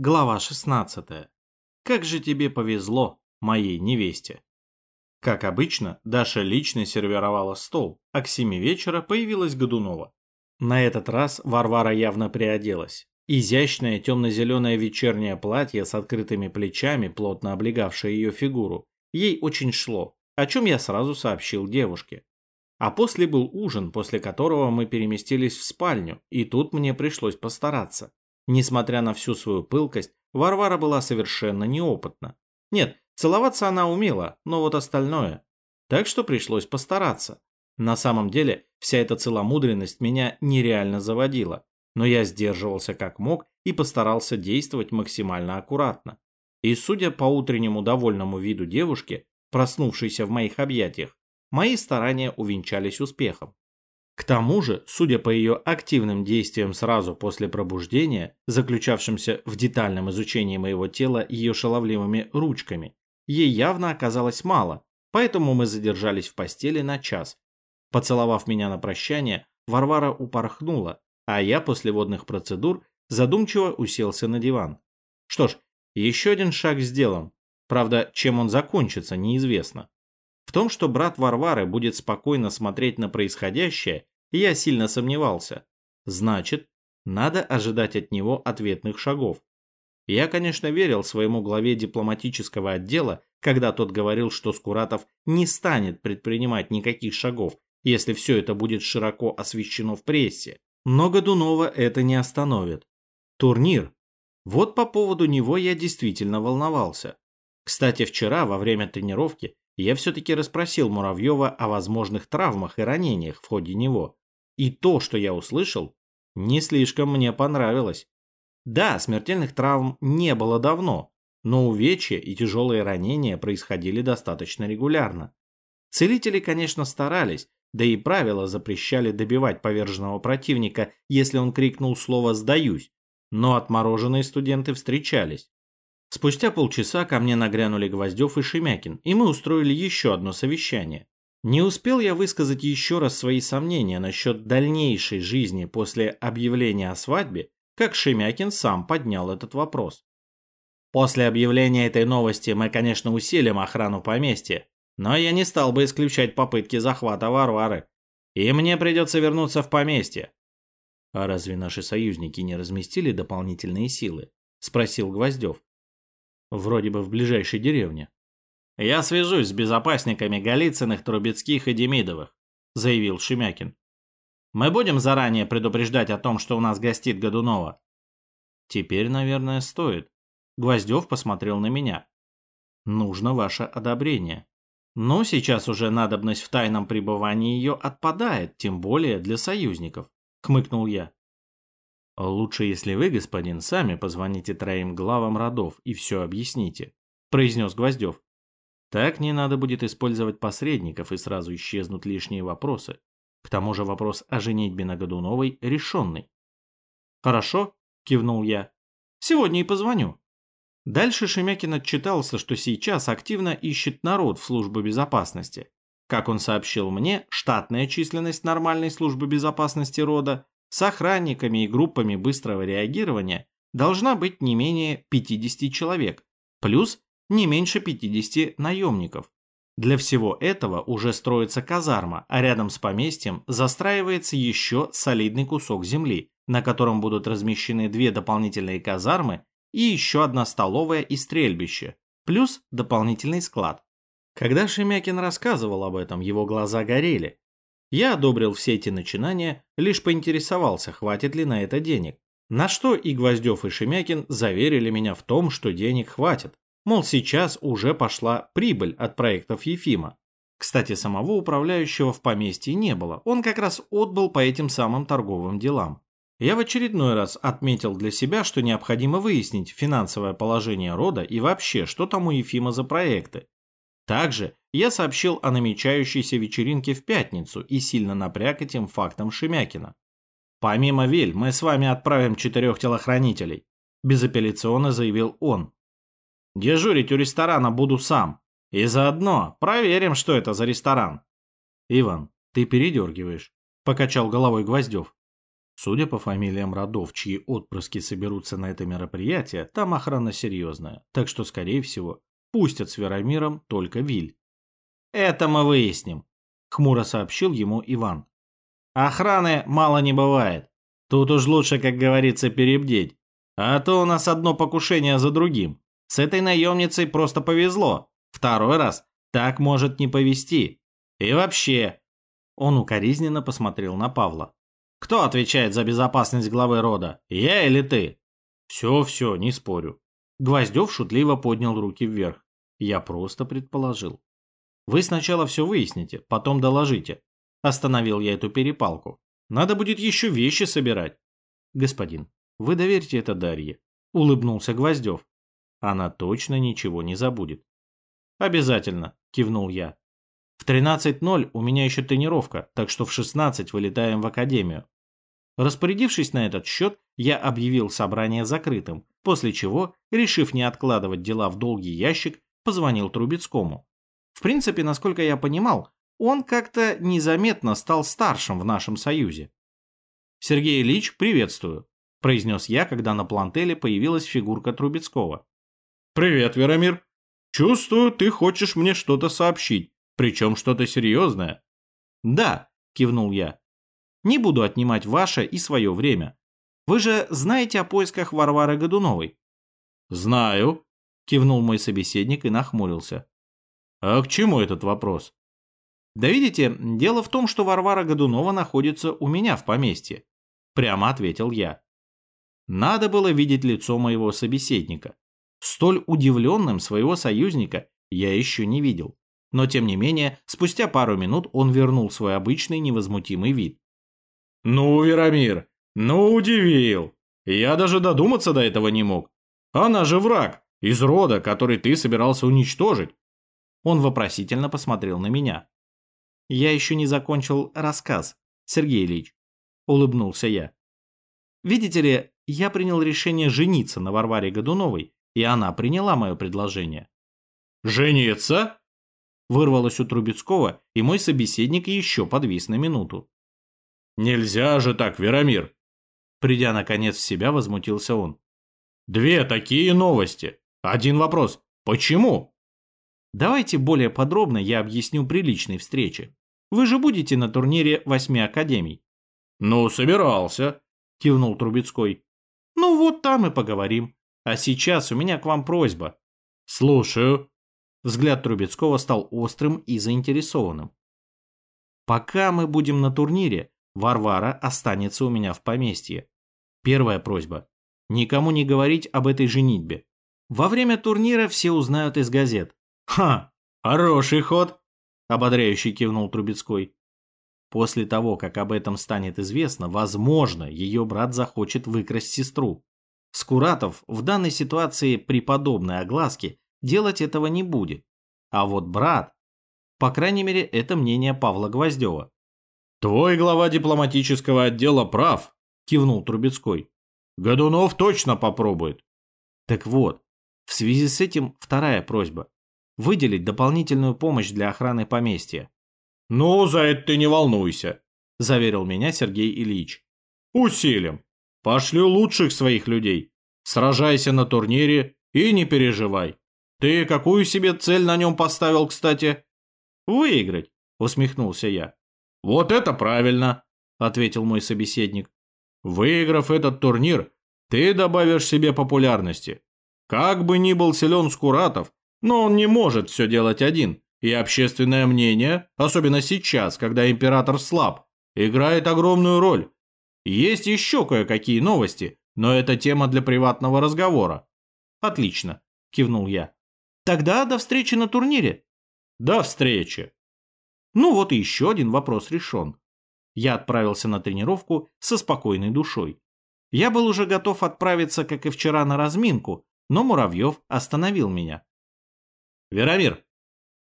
Глава 16. Как же тебе повезло, моей невесте. Как обычно, Даша лично сервировала стол, а к семи вечера появилась Годунова. На этот раз Варвара явно приоделась. Изящное темно-зеленое вечернее платье с открытыми плечами, плотно облегавшее ее фигуру, ей очень шло, о чем я сразу сообщил девушке. А после был ужин, после которого мы переместились в спальню, и тут мне пришлось постараться. Несмотря на всю свою пылкость, Варвара была совершенно неопытна. Нет, целоваться она умела, но вот остальное. Так что пришлось постараться. На самом деле, вся эта целомудренность меня нереально заводила, но я сдерживался как мог и постарался действовать максимально аккуратно. И судя по утреннему довольному виду девушки, проснувшейся в моих объятиях, мои старания увенчались успехом. К тому же, судя по ее активным действиям сразу после пробуждения, заключавшимся в детальном изучении моего тела ее шаловливыми ручками, ей явно оказалось мало, поэтому мы задержались в постели на час. Поцеловав меня на прощание, Варвара упорхнула, а я после водных процедур задумчиво уселся на диван. Что ж, еще один шаг сделан. Правда, чем он закончится, неизвестно. В том, что брат Варвары будет спокойно смотреть на происходящее, я сильно сомневался. Значит, надо ожидать от него ответных шагов. Я, конечно, верил своему главе дипломатического отдела, когда тот говорил, что Скуратов не станет предпринимать никаких шагов, если все это будет широко освещено в прессе. Но Годунова это не остановит. Турнир. Вот по поводу него я действительно волновался. Кстати, вчера во время тренировки я все-таки расспросил Муравьева о возможных травмах и ранениях в ходе него. И то, что я услышал, не слишком мне понравилось. Да, смертельных травм не было давно, но увечья и тяжелые ранения происходили достаточно регулярно. Целители, конечно, старались, да и правила запрещали добивать поверженного противника, если он крикнул слово «сдаюсь», но отмороженные студенты встречались. Спустя полчаса ко мне нагрянули Гвоздев и Шемякин, и мы устроили еще одно совещание. Не успел я высказать еще раз свои сомнения насчет дальнейшей жизни после объявления о свадьбе, как Шемякин сам поднял этот вопрос. После объявления этой новости мы, конечно, усилим охрану поместья, но я не стал бы исключать попытки захвата Варвары. И мне придется вернуться в поместье. А разве наши союзники не разместили дополнительные силы? Спросил Гвоздев. Вроде бы в ближайшей деревне. «Я свяжусь с безопасниками Голицыных, Трубецких и Демидовых», — заявил Шемякин. «Мы будем заранее предупреждать о том, что у нас гостит Годунова?» «Теперь, наверное, стоит». Гвоздев посмотрел на меня. «Нужно ваше одобрение». Но сейчас уже надобность в тайном пребывании ее отпадает, тем более для союзников», — хмыкнул я. «Лучше, если вы, господин, сами позвоните троим главам родов и все объясните», – произнес Гвоздев. «Так не надо будет использовать посредников и сразу исчезнут лишние вопросы. К тому же вопрос о женитьбе на Годуновой решенный». «Хорошо», – кивнул я. «Сегодня и позвоню». Дальше Шемякин отчитался, что сейчас активно ищет народ в службу безопасности. Как он сообщил мне, штатная численность нормальной службы безопасности рода с охранниками и группами быстрого реагирования должна быть не менее 50 человек, плюс не меньше 50 наемников. Для всего этого уже строится казарма, а рядом с поместьем застраивается еще солидный кусок земли, на котором будут размещены две дополнительные казармы и еще одна столовая и стрельбище, плюс дополнительный склад. Когда Шемякин рассказывал об этом, его глаза горели, я одобрил все эти начинания, лишь поинтересовался, хватит ли на это денег. На что и Гвоздев, и Шемякин заверили меня в том, что денег хватит. Мол, сейчас уже пошла прибыль от проектов Ефима. Кстати, самого управляющего в поместье не было, он как раз отбыл по этим самым торговым делам. Я в очередной раз отметил для себя, что необходимо выяснить финансовое положение рода и вообще, что там у Ефима за проекты. Также я сообщил о намечающейся вечеринке в пятницу и сильно напряг этим фактом Шемякина. «Помимо Виль, мы с вами отправим четырех телохранителей», – безапелляционно заявил он. «Дежурить у ресторана буду сам. И заодно проверим, что это за ресторан». «Иван, ты передергиваешь», – покачал головой Гвоздев. Судя по фамилиям родов, чьи отпрыски соберутся на это мероприятие, там охрана серьезная, так что, скорее всего, пустят с Веромиром только Виль. «Это мы выясним», — хмуро сообщил ему Иван. «Охраны мало не бывает. Тут уж лучше, как говорится, перебдеть. А то у нас одно покушение за другим. С этой наемницей просто повезло. Второй раз так может не повезти. И вообще...» Он укоризненно посмотрел на Павла. Кто отвечает за безопасность главы рода? Я или ты? Все-все, не спорю. Гвоздев шутливо поднял руки вверх. Я просто предположил. Вы сначала все выясните, потом доложите. Остановил я эту перепалку. Надо будет еще вещи собирать. Господин, вы доверьте это Дарье. Улыбнулся Гвоздев. Она точно ничего не забудет. Обязательно, кивнул я. В 13.00 у меня еще тренировка, так что в 16 вылетаем в академию. Распорядившись на этот счет, я объявил собрание закрытым, после чего, решив не откладывать дела в долгий ящик, позвонил Трубецкому. В принципе, насколько я понимал, он как-то незаметно стал старшим в нашем союзе. «Сергей Ильич, приветствую», – произнес я, когда на плантеле появилась фигурка Трубецкого. «Привет, Веромир. Чувствую, ты хочешь мне что-то сообщить. Причем что-то серьезное. Да, кивнул я. Не буду отнимать ваше и свое время. Вы же знаете о поисках Варвары Годуновой? Знаю, кивнул мой собеседник и нахмурился. А к чему этот вопрос? Да видите, дело в том, что Варвара Годунова находится у меня в поместье. Прямо ответил я. Надо было видеть лицо моего собеседника. Столь удивленным своего союзника я еще не видел. Но тем не менее, спустя пару минут он вернул свой обычный невозмутимый вид. «Ну, Верамир, ну удивил. Я даже додуматься до этого не мог. Она же враг, из рода, который ты собирался уничтожить». Он вопросительно посмотрел на меня. «Я еще не закончил рассказ, Сергей Ильич», — улыбнулся я. «Видите ли, я принял решение жениться на Варваре Годуновой, и она приняла мое предложение». «Жениться?» Вырвалось у Трубецкого, и мой собеседник еще подвис на минуту. «Нельзя же так, Веромир!» Придя наконец в себя, возмутился он. «Две такие новости. Один вопрос. Почему?» «Давайте более подробно я объясню при личной встрече. Вы же будете на турнире восьми академий». «Ну, собирался», – кивнул Трубецкой. «Ну вот там и поговорим. А сейчас у меня к вам просьба». «Слушаю», Взгляд Трубецкого стал острым и заинтересованным. «Пока мы будем на турнире, Варвара останется у меня в поместье. Первая просьба. Никому не говорить об этой женитьбе. Во время турнира все узнают из газет». «Ха! Хороший ход!» – ободряющий кивнул Трубецкой. После того, как об этом станет известно, возможно, ее брат захочет выкрасть сестру. Скуратов в данной ситуации при подобной огласке делать этого не будет. А вот брат... По крайней мере, это мнение Павла Гвоздева. «Твой глава дипломатического отдела прав», – кивнул Трубецкой. «Годунов точно попробует». Так вот, в связи с этим вторая просьба. Выделить дополнительную помощь для охраны поместья. «Ну, за это ты не волнуйся», – заверил меня Сергей Ильич. «Усилим. Пошлю лучших своих людей. Сражайся на турнире и не переживай. Ты какую себе цель на нем поставил, кстати? Выиграть, усмехнулся я. Вот это правильно, ответил мой собеседник. Выиграв этот турнир, ты добавишь себе популярности. Как бы ни был силен Скуратов, но он не может все делать один. И общественное мнение, особенно сейчас, когда император слаб, играет огромную роль. Есть еще кое-какие новости, но это тема для приватного разговора. Отлично, кивнул я. Тогда до встречи на турнире. До встречи. Ну вот и еще один вопрос решен. Я отправился на тренировку со спокойной душой. Я был уже готов отправиться, как и вчера, на разминку, но Муравьев остановил меня. «Веромир!»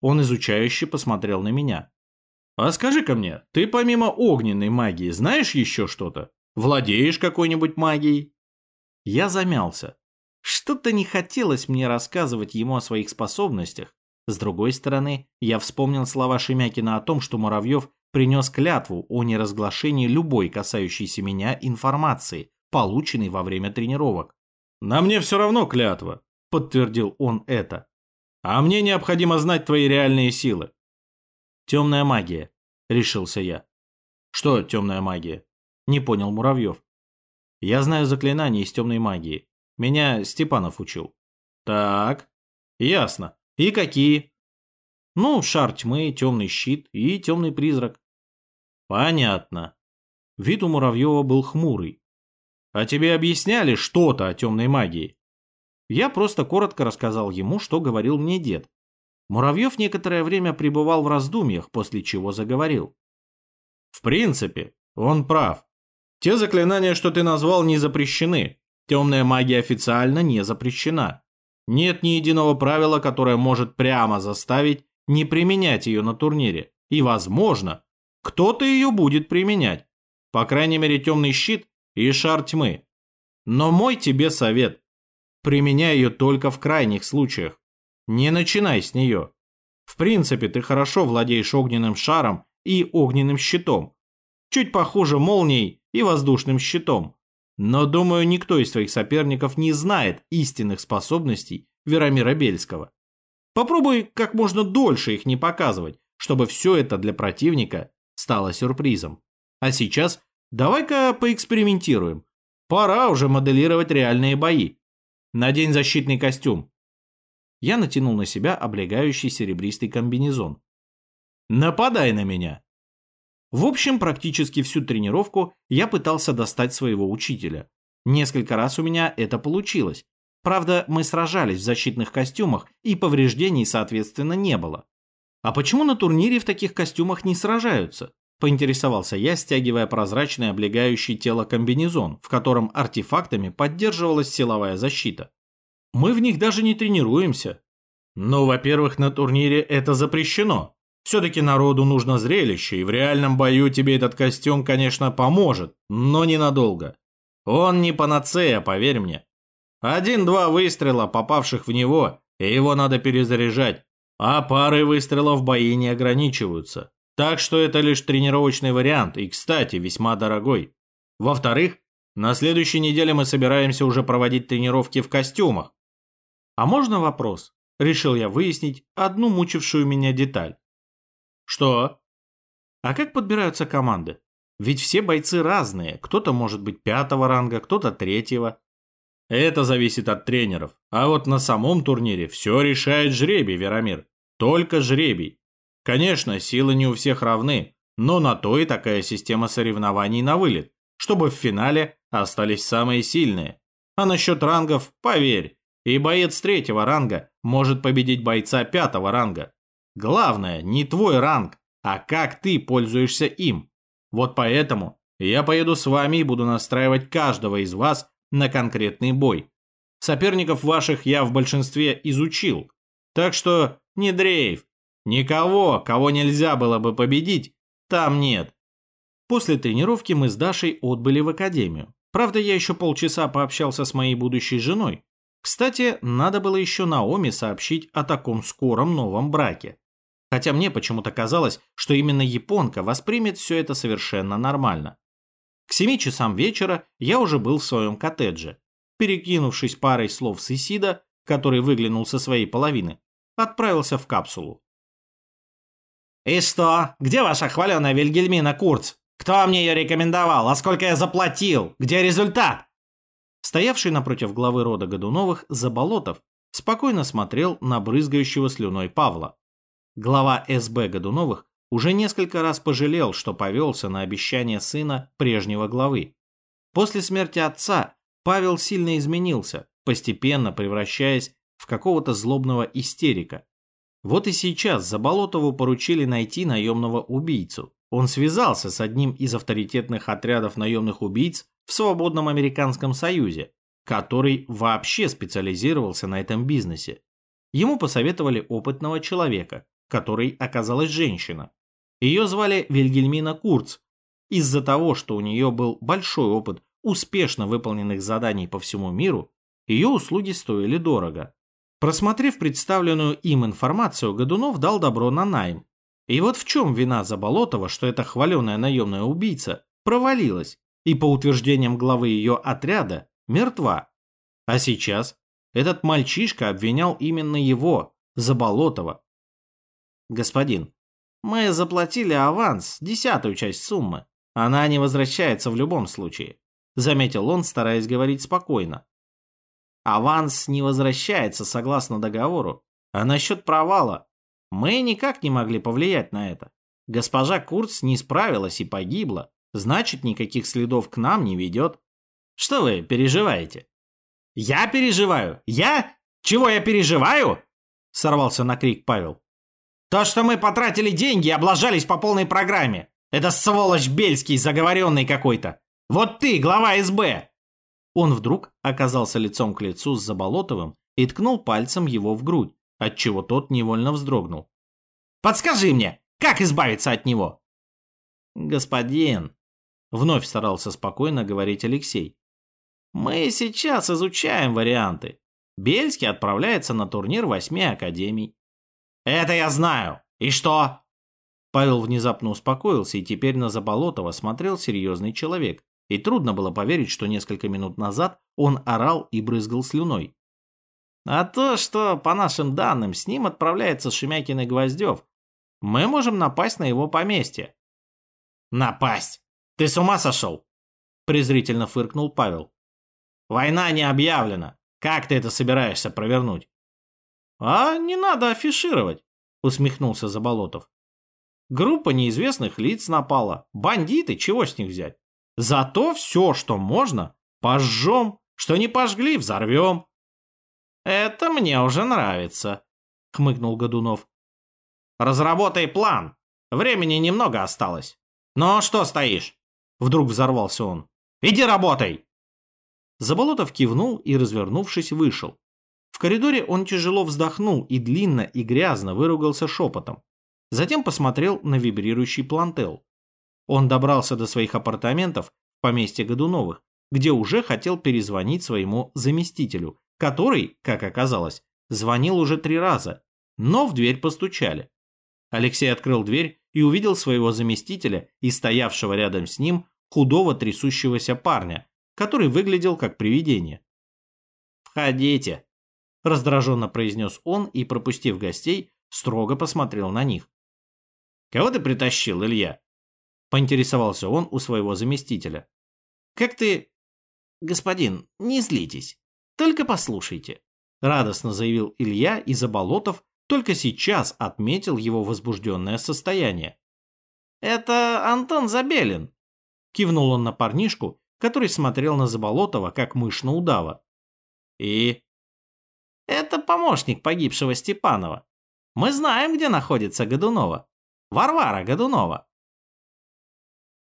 Он изучающе посмотрел на меня. «А скажи-ка мне, ты помимо огненной магии знаешь еще что-то? Владеешь какой-нибудь магией?» Я замялся. Что-то не хотелось мне рассказывать ему о своих способностях. С другой стороны, я вспомнил слова Шемякина о том, что Муравьев принес клятву о неразглашении любой касающейся меня информации, полученной во время тренировок. «На мне все равно клятва», — подтвердил он это. «А мне необходимо знать твои реальные силы». «Темная магия», — решился я. «Что темная магия?» — не понял Муравьев. «Я знаю заклинания из темной магии. Меня Степанов учил». «Так, ясно. И какие?» Ну, шар тьмы, темный щит и темный призрак. Понятно. Вид у Муравьева был хмурый. А тебе объясняли что-то о темной магии? Я просто коротко рассказал ему, что говорил мне дед. Муравьев некоторое время пребывал в раздумьях, после чего заговорил. В принципе, он прав. Те заклинания, что ты назвал, не запрещены. Темная магия официально не запрещена. Нет ни единого правила, которое может прямо заставить не применять ее на турнире. И, возможно, кто-то ее будет применять. По крайней мере, темный щит и шар тьмы. Но мой тебе совет. Применяй ее только в крайних случаях. Не начинай с нее. В принципе, ты хорошо владеешь огненным шаром и огненным щитом. Чуть похуже молнией и воздушным щитом. Но, думаю, никто из твоих соперников не знает истинных способностей Веромира Бельского. Попробуй как можно дольше их не показывать, чтобы все это для противника стало сюрпризом. А сейчас давай-ка поэкспериментируем. Пора уже моделировать реальные бои. Надень защитный костюм. Я натянул на себя облегающий серебристый комбинезон. Нападай на меня. В общем, практически всю тренировку я пытался достать своего учителя. Несколько раз у меня это получилось, Правда, мы сражались в защитных костюмах, и повреждений, соответственно, не было. А почему на турнире в таких костюмах не сражаются? Поинтересовался я, стягивая прозрачный облегающий тело комбинезон, в котором артефактами поддерживалась силовая защита. Мы в них даже не тренируемся. Ну, во-первых, на турнире это запрещено. Все-таки народу нужно зрелище, и в реальном бою тебе этот костюм, конечно, поможет, но ненадолго. Он не панацея, поверь мне. Один-два выстрела, попавших в него, и его надо перезаряжать. А пары выстрелов бои не ограничиваются. Так что это лишь тренировочный вариант, и, кстати, весьма дорогой. Во-вторых, на следующей неделе мы собираемся уже проводить тренировки в костюмах. А можно вопрос? Решил я выяснить одну мучившую меня деталь. Что? А как подбираются команды? Ведь все бойцы разные. Кто-то может быть пятого ранга, кто-то третьего. Это зависит от тренеров. А вот на самом турнире все решает жребий, Веромир. Только жребий. Конечно, силы не у всех равны, но на то и такая система соревнований на вылет, чтобы в финале остались самые сильные. А насчет рангов, поверь, и боец третьего ранга может победить бойца пятого ранга. Главное, не твой ранг, а как ты пользуешься им. Вот поэтому я поеду с вами и буду настраивать каждого из вас на конкретный бой. Соперников ваших я в большинстве изучил. Так что не дрейф. Никого, кого нельзя было бы победить, там нет. После тренировки мы с Дашей отбыли в академию. Правда, я еще полчаса пообщался с моей будущей женой. Кстати, надо было еще Наоми сообщить о таком скором новом браке. Хотя мне почему-то казалось, что именно японка воспримет все это совершенно нормально. К семи часам вечера я уже был в своем коттедже. Перекинувшись парой слов с Исида, который выглянул со своей половины, отправился в капсулу. «И что? Где ваша хваленая Вильгельмина Курц? Кто мне ее рекомендовал? А сколько я заплатил? Где результат?» Стоявший напротив главы рода Годуновых Заболотов спокойно смотрел на брызгающего слюной Павла. Глава СБ Годуновых уже несколько раз пожалел, что повелся на обещание сына прежнего главы. После смерти отца Павел сильно изменился, постепенно превращаясь в какого-то злобного истерика. Вот и сейчас Заболотову поручили найти наемного убийцу. Он связался с одним из авторитетных отрядов наемных убийц в Свободном Американском Союзе, который вообще специализировался на этом бизнесе. Ему посоветовали опытного человека, который оказалась женщина. Ее звали Вильгельмина Курц. Из-за того, что у нее был большой опыт успешно выполненных заданий по всему миру, ее услуги стоили дорого. Просмотрев представленную им информацию, Годунов дал добро на найм. И вот в чем вина Заболотова, что эта хваленая наемная убийца провалилась и, по утверждениям главы ее отряда, мертва. А сейчас этот мальчишка обвинял именно его, Заболотова. Господин, мы заплатили аванс, десятую часть суммы. Она не возвращается в любом случае, заметил он, стараясь говорить спокойно. Аванс не возвращается согласно договору, а насчет провала мы никак не могли повлиять на это. Госпожа Курц не справилась и погибла, значит, никаких следов к нам не ведет. Что вы переживаете? Я переживаю? Я? Чего я переживаю? Сорвался на крик Павел. То, что мы потратили деньги и облажались по полной программе. Это сволочь Бельский, заговоренный какой-то. Вот ты, глава СБ. Он вдруг оказался лицом к лицу с Заболотовым и ткнул пальцем его в грудь, отчего тот невольно вздрогнул. «Подскажи мне, как избавиться от него?» «Господин», — вновь старался спокойно говорить Алексей, «мы сейчас изучаем варианты. Бельский отправляется на турнир восьми академий». «Это я знаю. И что?» Павел внезапно успокоился, и теперь на Заболотова смотрел серьезный человек, и трудно было поверить, что несколько минут назад он орал и брызгал слюной. А то, что, по нашим данным, с ним отправляется Шемякин и Гвоздев, мы можем напасть на его поместье. Напасть? Ты с ума сошел? Презрительно фыркнул Павел. Война не объявлена. Как ты это собираешься провернуть? А не надо афишировать, усмехнулся Заболотов. Группа неизвестных лиц напала. Бандиты, чего с них взять? Зато все, что можно, пожжем. Что не пожгли, взорвем. «Это мне уже нравится», — хмыкнул Годунов. «Разработай план. Времени немного осталось. Ну что стоишь?» Вдруг взорвался он. «Иди работай!» Заболотов кивнул и, развернувшись, вышел. В коридоре он тяжело вздохнул и длинно и грязно выругался шепотом. Затем посмотрел на вибрирующий плантел. Он добрался до своих апартаментов в поместье Годуновых, где уже хотел перезвонить своему заместителю который, как оказалось, звонил уже три раза, но в дверь постучали. Алексей открыл дверь и увидел своего заместителя и стоявшего рядом с ним худого трясущегося парня, который выглядел как привидение. «Входите», – раздраженно произнес он и, пропустив гостей, строго посмотрел на них. «Кого ты притащил, Илья?» – поинтересовался он у своего заместителя. «Как ты...» «Господин, не злитесь. Только послушайте», – радостно заявил Илья, и Заболотов только сейчас отметил его возбужденное состояние. «Это Антон Забелин», – кивнул он на парнишку, который смотрел на Заболотова, как мышь на удава. «И?» «Это помощник погибшего Степанова. Мы знаем, где находится Годунова. Варвара Годунова».